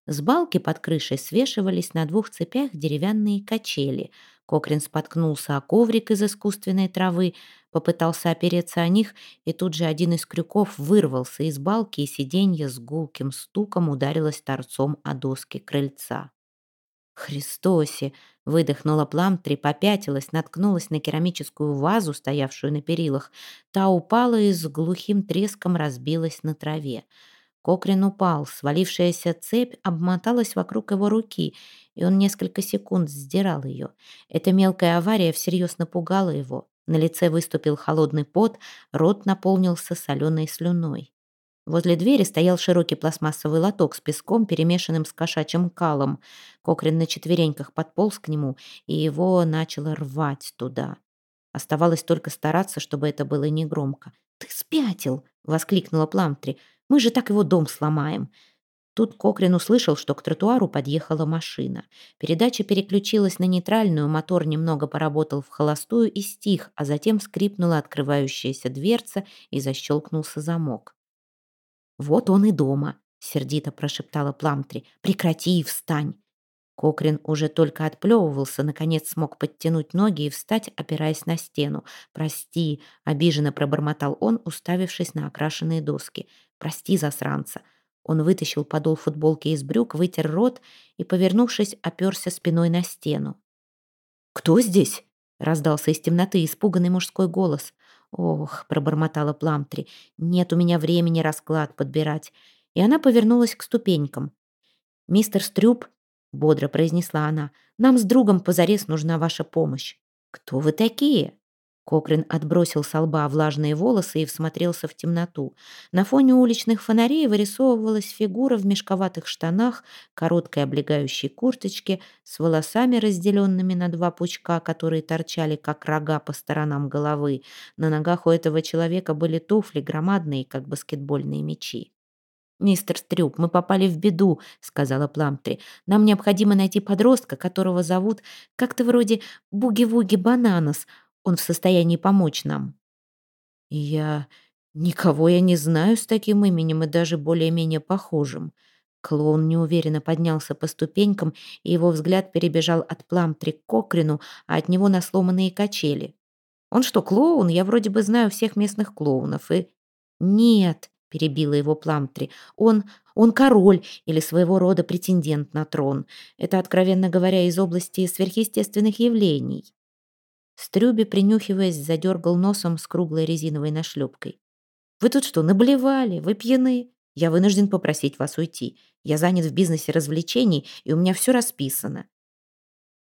С балки под крышей свешивались на двух цепях деревянные качели. Кокрин споткнулся о коврик из искусственной травы, попытался опереться о них, и тут же один из крюков вырвался из балки, и сиденье с гулким стуком ударилось торцом о доски крыльца. «Христосе!» — выдохнула Пламтри, попятилась, наткнулась на керамическую вазу, стоявшую на перилах. Та упала и с глухим треском разбилась на траве. Кокрин упал, свалившаяся цепь обмоталась вокруг его руки, и он несколько секунд сдирал ее. Эта мелкая авария всерьез напугала его. На лице выступил холодный пот, рот наполнился соленой слюной. Возле двери стоял широкий пластмассовый лоток с песком, перемешанным с кошачьим калом. Кокрин на четвереньках подполз к нему, и его начало рвать туда. Оставалось только стараться, чтобы это было негромко. «Ты спятил!» — воскликнула Пламтри. «Мы же так его дом сломаем!» Тут Кокрин услышал, что к тротуару подъехала машина. Передача переключилась на нейтральную, мотор немного поработал в холостую и стих, а затем скрипнула открывающаяся дверца и защелкнулся замок. «Вот он и дома», — сердито прошептала Пламтри. «Прекрати и встань». Кокрин уже только отплевывался, наконец смог подтянуть ноги и встать, опираясь на стену. «Прости», — обиженно пробормотал он, уставившись на окрашенные доски. «Прости, засранца». Он вытащил подол футболки из брюк, вытер рот и, повернувшись, оперся спиной на стену. «Кто здесь?» — раздался из темноты испуганный мужской голос. «Ох», — пробормотала Пламтри, — «нет у меня времени расклад подбирать». И она повернулась к ступенькам. «Мистер Стрюп», — бодро произнесла она, — «нам с другом позарез нужна ваша помощь». «Кто вы такие?» Кокрин отбросил со лба влажные волосы и всмотрелся в темноту. На фоне уличных фонарей вырисовывалась фигура в мешковатых штанах, короткой облегающей курточке, с волосами, разделенными на два пучка, которые торчали, как рога по сторонам головы. На ногах у этого человека были туфли, громадные, как баскетбольные мячи. «Мистер Стрюп, мы попали в беду», — сказала Пламтри. «Нам необходимо найти подростка, которого зовут как-то вроде Буги-Вуги Бананас. Он в состоянии помочь нам». «Я... никого я не знаю с таким именем и даже более-менее похожим». Клоун неуверенно поднялся по ступенькам, и его взгляд перебежал от Пламтри к Кокрину, а от него на сломанные качели. «Он что, клоун? Я вроде бы знаю всех местных клоунов, и...» «Нет», — перебила его Пламтри, — «он... он король или своего рода претендент на трон. Это, откровенно говоря, из области сверхъестественных явлений». Стрюби, принюхиваясь, задергал носом с круглой резиновой нашлепкой. «Вы тут что, наблевали? Вы пьяны? Я вынужден попросить вас уйти. Я занят в бизнесе развлечений, и у меня все расписано».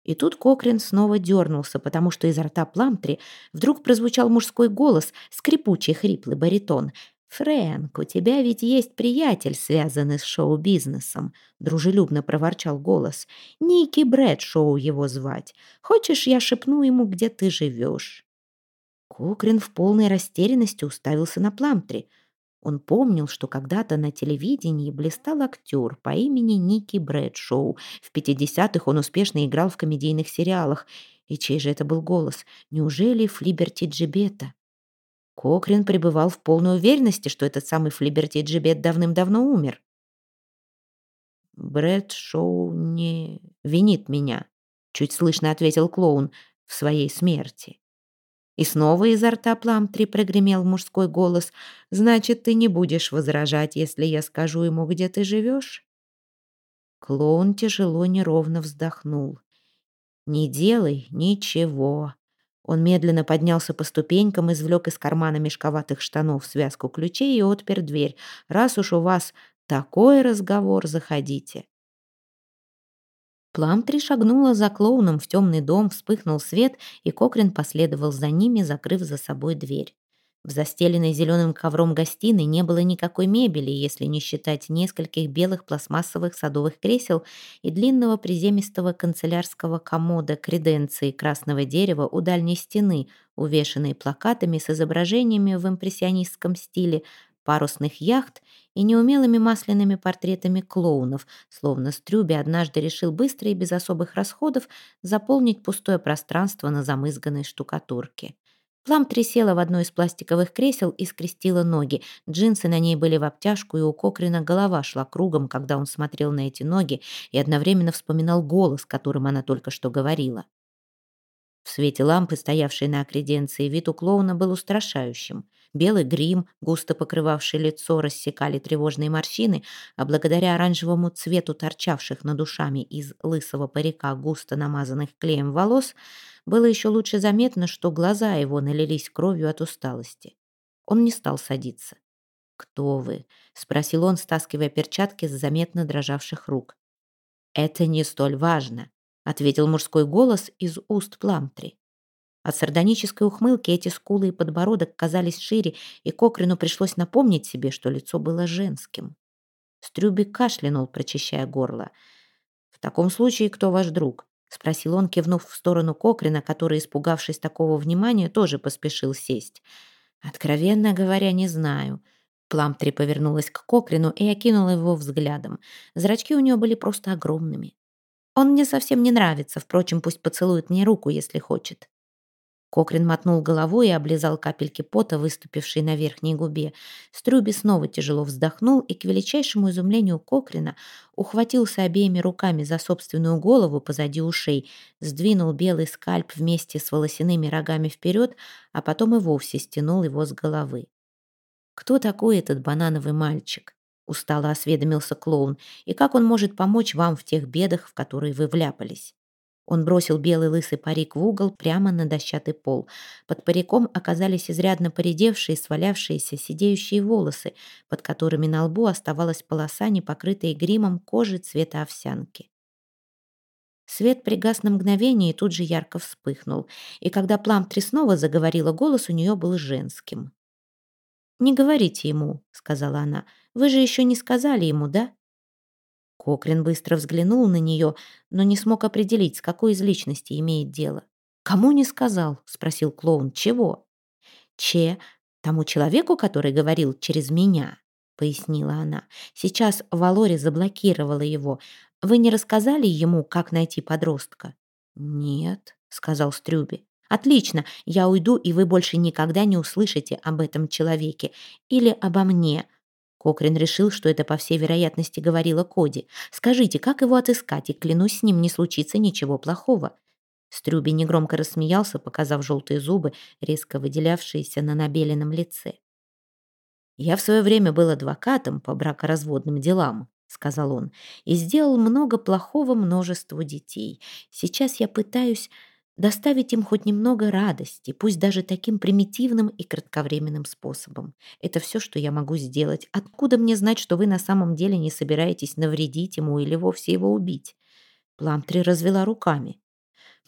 И тут Кокрин снова дернулся, потому что изо рта Пламтри вдруг прозвучал мужской голос, скрипучий хриплый баритон. «Фрэнк, у тебя ведь есть приятель, связанный с шоу-бизнесом», — дружелюбно проворчал голос. «Ники Брэдшоу его звать. Хочешь, я шепну ему, где ты живешь?» Кокрин в полной растерянности уставился на Пламтри. Он помнил, что когда-то на телевидении блистал актер по имени Ники Брэдшоу. В 50-х он успешно играл в комедийных сериалах. И чей же это был голос? Неужели Флиберти Джибета? Кокрин пребывал в полной уверенности, что этот самый Флиберти Джибет давным-давно умер. «Брэдшоу не винит меня», — чуть слышно ответил клоун, — «в своей смерти». И снова изо рта Пламтри прогремел мужской голос. «Значит, ты не будешь возражать, если я скажу ему, где ты живешь?» Клоун тяжело неровно вздохнул. «Не делай ничего». Он медленно поднялся по ступенькам, извлек из кармана мешковатых штанов связку ключей и отпер дверь. «Раз уж у вас такой разговор, заходите». Пламтри шагнула за клоуном в темный дом, вспыхнул свет, и Кокрин последовал за ними, закрыв за собой дверь. В застеленной зеленым ковром гостиной не было никакой мебели, если не считать нескольких белых пластмассовых садовых кресел и длинного приземистого канцелярского комода креденции красного дерева у дальней стены, увешанной плакатами с изображениями в импрессионистском стиле, парусных яхт и неумелыми масляными портретами клоунов, словно Стрюби однажды решил быстро и без особых расходов заполнить пустое пространство на замызганной штукатурке. Плам трясела в одно из пластиковых кресел и скрестила ноги. Джинсы на ней были в обтяжку, и у Кокрина голова шла кругом, когда он смотрел на эти ноги и одновременно вспоминал голос, которым она только что говорила. В свете лампы, стоявшей на акреденции, вид у клоуна был устрашающим. Белый грим, густо покрывавший лицо, рассекали тревожные морщины, а благодаря оранжевому цвету торчавших над ушами из лысого парика, густо намазанных клеем волос, было еще лучше заметно, что глаза его налились кровью от усталости. Он не стал садиться. «Кто вы?» — спросил он, стаскивая перчатки с заметно дрожавших рук. «Это не столь важно», — ответил мужской голос из уст Пламтри. От сардонической ухмылки эти скулы и подбородок казались шире, и Кокрину пришлось напомнить себе, что лицо было женским. Стрюби кашлянул, прочищая горло. «В таком случае, кто ваш друг?» — спросил он, кивнув в сторону Кокрина, который, испугавшись такого внимания, тоже поспешил сесть. «Откровенно говоря, не знаю». Пламтри повернулась к Кокрину и окинула его взглядом. Зрачки у нее были просто огромными. «Он мне совсем не нравится, впрочем, пусть поцелует мне руку, если хочет». Кокрин мотнул головой и облизал капельки пота, выступившие на верхней губе. Стрюби снова тяжело вздохнул и, к величайшему изумлению Кокрина, ухватился обеими руками за собственную голову позади ушей, сдвинул белый скальп вместе с волосяными рогами вперед, а потом и вовсе стянул его с головы. «Кто такой этот банановый мальчик?» — устало осведомился клоун. «И как он может помочь вам в тех бедах, в которые вы вляпались?» Он бросил белый лысый парик в угол прямо на дощатый пол. Под париком оказались изрядно поредевшие, свалявшиеся, сидеющие волосы, под которыми на лбу оставалась полоса, не покрытая гримом кожи цвета овсянки. Свет пригас на мгновение и тут же ярко вспыхнул. И когда Пламтри снова заговорила, голос у нее был женским. «Не говорите ему», — сказала она. «Вы же еще не сказали ему, да?» Кокрин быстро взглянул на нее, но не смог определить, с какой из личностей имеет дело. «Кому не сказал?» — спросил клоун. «Чего?» «Че, тому человеку, который говорил через меня», — пояснила она. «Сейчас Валори заблокировала его. Вы не рассказали ему, как найти подростка?» «Нет», — сказал Стрюби. «Отлично, я уйду, и вы больше никогда не услышите об этом человеке. Или обо мне. Кокрин решил, что это, по всей вероятности, говорила Коди. «Скажите, как его отыскать, и клянусь, с ним не случится ничего плохого». Стрюби негромко рассмеялся, показав желтые зубы, резко выделявшиеся на набеленном лице. «Я в свое время был адвокатом по бракоразводным делам», — сказал он, «и сделал много плохого множеству детей. Сейчас я пытаюсь доставить им хоть немного радости, пусть даже таким примитивным и кратковременным способом. Это все, что я могу сделать. Откуда мне знать, что вы на самом деле не собираетесь навредить ему или вовсе его убить? Пламтри развела руками.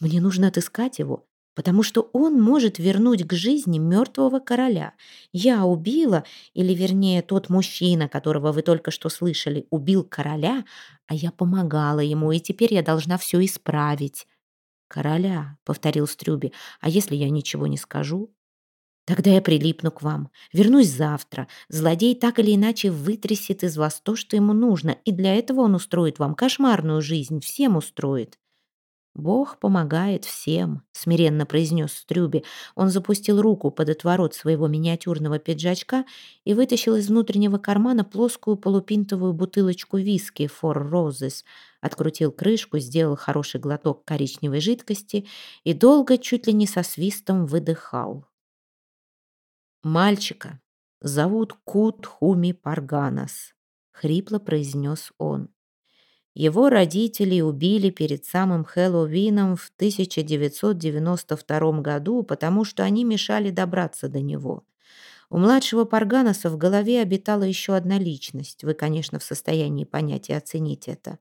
Мне нужно отыскать его, потому что он может вернуть к жизни мертвого короля. Я убила, или вернее тот мужчина, которого вы только что слышали, убил короля, а я помогала ему, и теперь я должна все исправить. «Короля», — повторил Стрюби, — «а если я ничего не скажу?» Тогда я прилипну к вам. Вернусь завтра. Злодей так или иначе вытрясет из вас то, что ему нужно, и для этого он устроит вам кошмарную жизнь, всем устроит. «Бог помогает всем», — смиренно произнес Стрюби. Он запустил руку под отворот своего миниатюрного пиджачка и вытащил из внутреннего кармана плоскую полупинтовую бутылочку виски «Фор Розес», открутил крышку, сделал хороший глоток коричневой жидкости и долго, чуть ли не со свистом, выдыхал. «Мальчика зовут Кут Хуми Парганас», — хрипло произнес он. Его родители убили перед самым Хэллоуином в 1992 году, потому что они мешали добраться до него. У младшего Парганаса в голове обитала еще одна личность, вы, конечно, в состоянии понять и оценить это,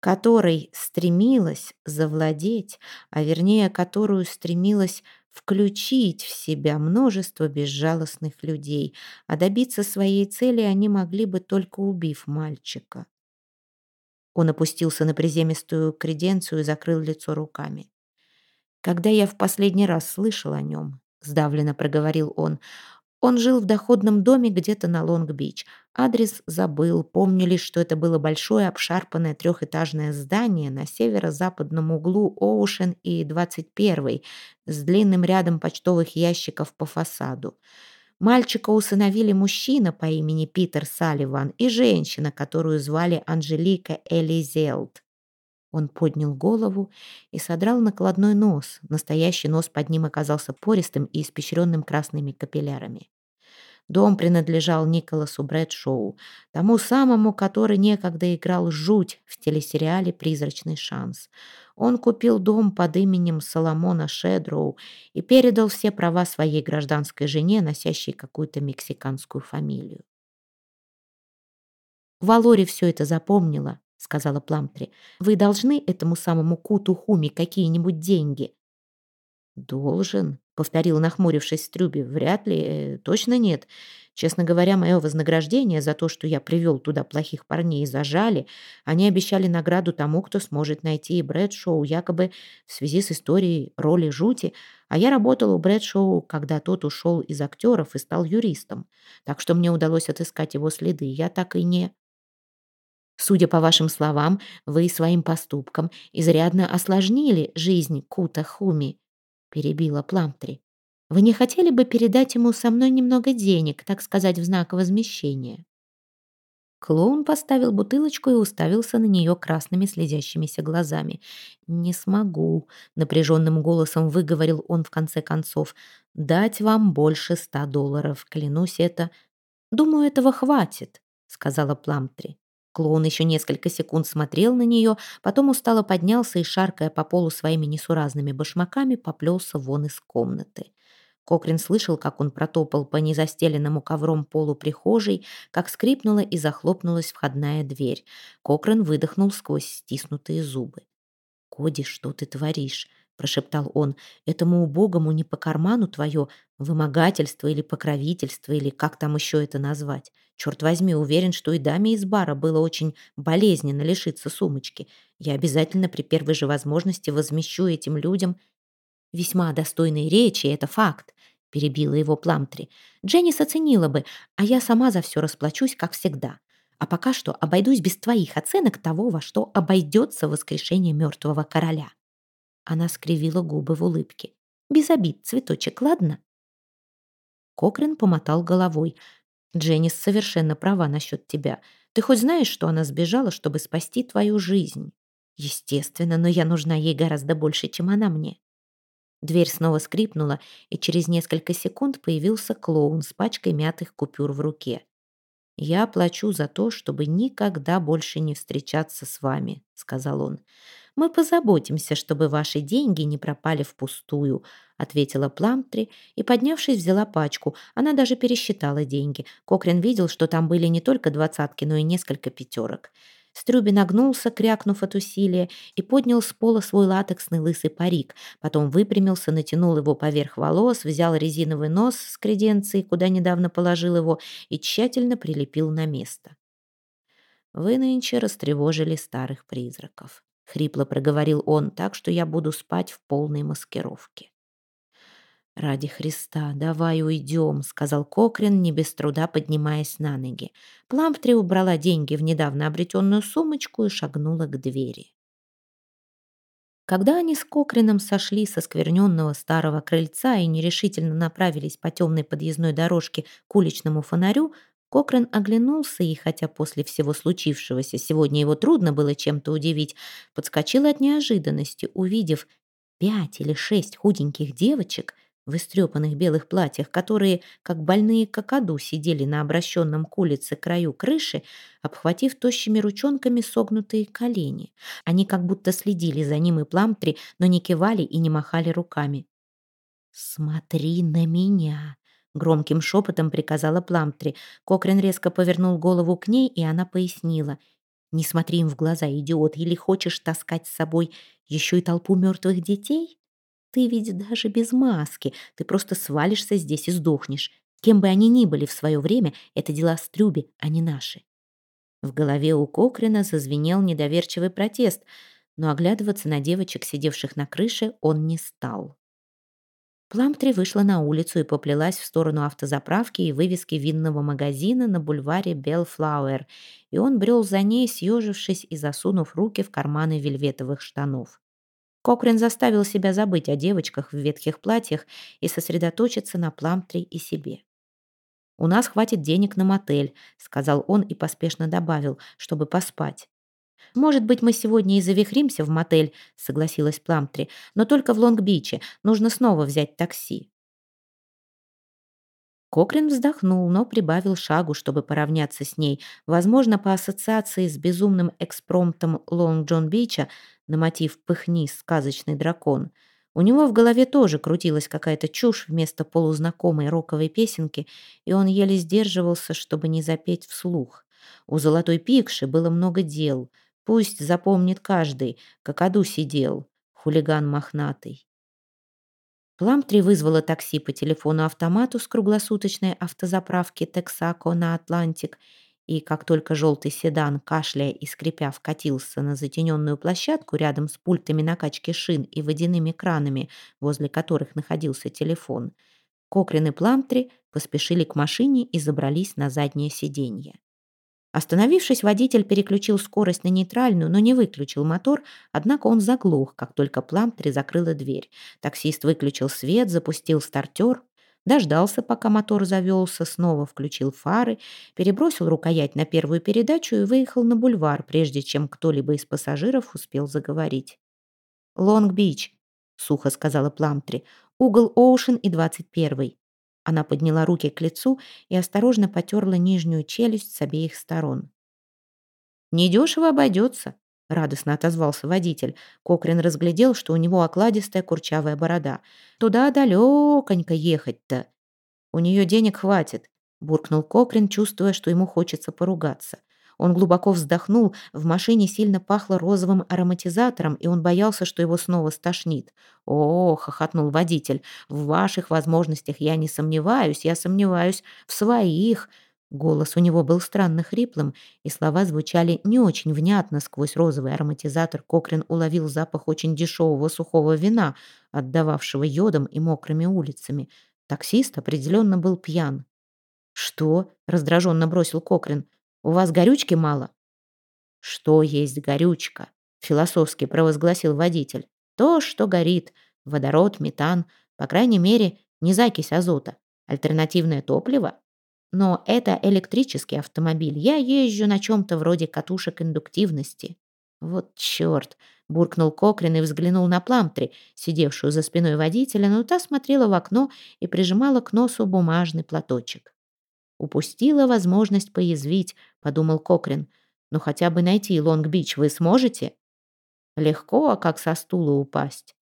которой стремилась завладеть, а вернее, которую стремилась включить в себя множество безжалостных людей, а добиться своей цели они могли бы только убив мальчика. Он опустился на приземистую креденцию и закрыл лицо руками. «Когда я в последний раз слышал о нем», — сдавленно проговорил он, он жил в доходном доме где-то на Лонг-Бич. Адрес забыл, помню лишь, что это было большое обшарпанное трехэтажное здание на северо-западном углу Оушен и 21 с длинным рядом почтовых ящиков по фасаду. Мальчика усыновили мужчина по имени Питер Салливан и женщина, которую звали Анжелика Элизелд. Он поднял голову и содрал накладной нос. Настоящий нос под ним оказался пористым и испещренным красными капиллярами. Дом принадлежал Николасу Брэдшоу, тому самому, который некогда играл жуть в телесериале «Призрачный шанс». Он купил дом под именем Соломона Шедроу и передал все права своей гражданской жене, носящей какую-то мексиканскую фамилию. Валори все это запомнила, сказала Пламтри. Вы должны этому самому Куту Хуми какие-нибудь деньги. Должен, повторил, нахмурившись Стрюби. «Вряд ли, э, точно нет. Честно говоря, мое вознаграждение за то, что я привел туда плохих парней, зажали. Они обещали награду тому, кто сможет найти и Брэдшоу, якобы в связи с историей роли жути. А я работал у Брэдшоу, когда тот ушел из актеров и стал юристом. Так что мне удалось отыскать его следы. Я так и не... Судя по вашим словам, вы своим поступком изрядно осложнили жизнь Кута Хуми перебила Пламтри. «Вы не хотели бы передать ему со мной немного денег, так сказать, в знак возмещения?» Клоун поставил бутылочку и уставился на нее красными слезящимися глазами. «Не смогу», — напряженным голосом выговорил он в конце концов. «Дать вам больше ста долларов, клянусь это». «Думаю, этого хватит», — сказала Пламтри. Клоун еще несколько секунд смотрел на нее, потом устало поднялся и, шаркая по полу своими несуразными башмаками, поплелся вон из комнаты. Кокрин слышал, как он протопал по незастеленному ковром полу прихожей, как скрипнула и захлопнулась входная дверь. Кокрин выдохнул сквозь стиснутые зубы. «Коди, что ты творишь?» Прошептал он. «Этому убогому не по карману твое вымогательство или покровительство, или как там еще это назвать. Черт возьми, уверен, что и даме из бара было очень болезненно лишиться сумочки. Я обязательно при первой же возможности возмещу этим людям весьма достойные речи, это факт», — перебила его Пламтри. «Дженнис оценила бы, а я сама за все расплачусь, как всегда. А пока что обойдусь без твоих оценок того, во что обойдется воскрешение мертвого короля». Она скривила губы в улыбке. «Без обид, цветочек, ладно?» Кокрин помотал головой. «Дженнис совершенно права насчет тебя. Ты хоть знаешь, что она сбежала, чтобы спасти твою жизнь?» «Естественно, но я нужна ей гораздо больше, чем она мне». Дверь снова скрипнула, и через несколько секунд появился клоун с пачкой мятых купюр в руке. «Я плачу за то, чтобы никогда больше не встречаться с вами», — сказал он. Мы позаботимся, чтобы ваши деньги не пропали впустую», ответила Пламтри и, поднявшись, взяла пачку. Она даже пересчитала деньги. Кокрин видел, что там были не только двадцатки, но и несколько пятерок. Стрюби нагнулся, крякнув от усилия, и поднял с пола свой латексный лысый парик. Потом выпрямился, натянул его поверх волос, взял резиновый нос с креденцией, куда недавно положил его, и тщательно прилепил на место. «Вы нынче растревожили старых призраков», хрипло проговорил он, так что я буду спать в полной маскировке. «Ради Христа, давай уйдем», — сказал Кокрин, не без труда поднимаясь на ноги. Пламптри убрала деньги в недавно обретенную сумочку и шагнула к двери. Когда они с Кокрином сошли со скверненного старого крыльца и нерешительно направились по темной подъездной дорожке к уличному фонарю, Кокрин оглянулся и, хотя после всего случившегося сегодня его трудно было чем-то удивить, подскочил от неожиданности, увидев пять или шесть худеньких девочек в истрепанных белых платьях, которые, как больные какаду, сидели на обращенном к улице краю крыши, обхватив тощими ручонками согнутые колени. Они как будто следили за ним и Пламтри, но не кивали и не махали руками. «Смотри на меня!» Громким шепотом приказала Пламтри. Кокрин резко повернул голову к ней, и она пояснила. «Не смотри им в глаза, идиот, или хочешь таскать с собой еще и толпу мертвых детей? Ты ведь даже без маски, ты просто свалишься здесь и сдохнешь. Кем бы они ни были в свое время, это дела Стрюби, а не наши». В голове у Кокрина зазвенел недоверчивый протест, но оглядываться на девочек, сидевших на крыше, он не стал. Пламтри вышла на улицу и поплелась в сторону автозаправки и вывески винного магазина на бульваре Белфлауэр, и он брел за ней, съежившись и засунув руки в карманы вельветовых штанов. Кокрин заставил себя забыть о девочках в ветхих платьях и сосредоточиться на Пламтри и себе. «У нас хватит денег на мотель», — сказал он и поспешно добавил, чтобы поспать. «Может быть, мы сегодня и завихримся в мотель», — согласилась Пламтри, «но только в Лонг-Биче. Нужно снова взять такси». Кокрин вздохнул, но прибавил шагу, чтобы поравняться с ней. Возможно, по ассоциации с безумным экспромтом Лонг Джон Бича на мотив «Пыхни, сказочный дракон». У него в голове тоже крутилась какая-то чушь вместо полузнакомой роковой песенки, и он еле сдерживался, чтобы не запеть вслух. У золотой пикши было много дел — Пусть запомнит каждый, как аду сидел, хулиган мохнатый. Пламтри вызвала такси по телефону-автомату с круглосуточной автозаправки «Тексако» на «Атлантик», и как только желтый седан, кашляя и скрипя, вкатился на затененную площадку рядом с пультами накачки шин и водяными кранами, возле которых находился телефон, Кокрин и Пламтри поспешили к машине и забрались на заднее сиденье. Остановившись, водитель переключил скорость на нейтральную, но не выключил мотор, однако он заглох, как только Пламтри закрыла дверь. Таксист выключил свет, запустил стартер, дождался, пока мотор завелся, снова включил фары, перебросил рукоять на первую передачу и выехал на бульвар, прежде чем кто-либо из пассажиров успел заговорить. «Лонг-Бич», — сухо сказала Пламтри, — «угол Оушен и 21-й. Она подняла руки к лицу и осторожно потерла нижнюю челюсть с обеих сторон. «Недешево обойдется», — радостно отозвался водитель. Кокрин разглядел, что у него окладистая курчавая борода. «Туда далеконько ехать-то». «У нее денег хватит», — буркнул Кокрин, чувствуя, что ему хочется поругаться. Он глубоко вздохнул, в машине сильно пахло розовым ароматизатором, и он боялся, что его снова стошнит. «О, — хохотнул водитель, — в ваших возможностях я не сомневаюсь, я сомневаюсь в своих». Голос у него был странно хриплым, и слова звучали не очень внятно сквозь розовый ароматизатор. Кокрин уловил запах очень дешевого сухого вина, отдававшего йодом и мокрыми улицами. Таксист определенно был пьян. «Что?» — раздраженно бросил Кокрин. У вас горючки мало?» «Что есть горючка?» — философски провозгласил водитель. «То, что горит. Водород, метан. По крайней мере, не закись азота. Альтернативное топливо. Но это электрический автомобиль. Я езжу на чем-то вроде катушек индуктивности». «Вот черт!» — буркнул Кокрин и взглянул на Пламтри, сидевшую за спиной водителя, но та смотрела в окно и прижимала к носу бумажный платочек. «Упустила возможность поязвить», — подумал Кокрин. «Но хотя бы найти Лонг-Бич вы сможете?» «Легко, а как со стула упасть».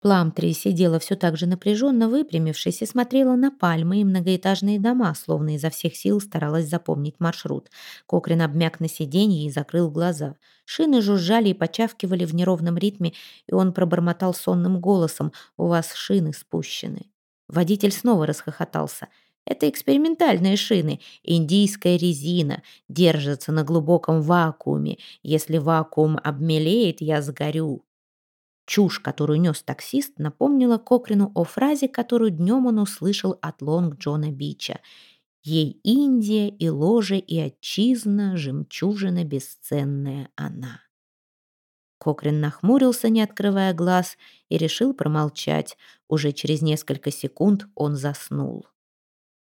Пламтри сидела все так же напряженно выпрямившись и смотрела на пальмы и многоэтажные дома, словно изо всех сил старалась запомнить маршрут. Кокрин обмяк на сиденье и закрыл глаза. Шины жужжали и почавкивали в неровном ритме, и он пробормотал сонным голосом «У вас шины спущены». Водитель снова расхохотался — это экспериментальные шины, индийская резина, держатся на глубоком вакууме. Если вакуум обмелеет, я сгорю. Чушь, которую нес таксист, напомнила Кокрину о фразе, которую днем он услышал от Лонг Джона Бича. «Ей Индия и ложе, и отчизна, жемчужина бесценная она». Кокрин нахмурился, не открывая глаз, и решил промолчать. Уже через несколько секунд он заснул.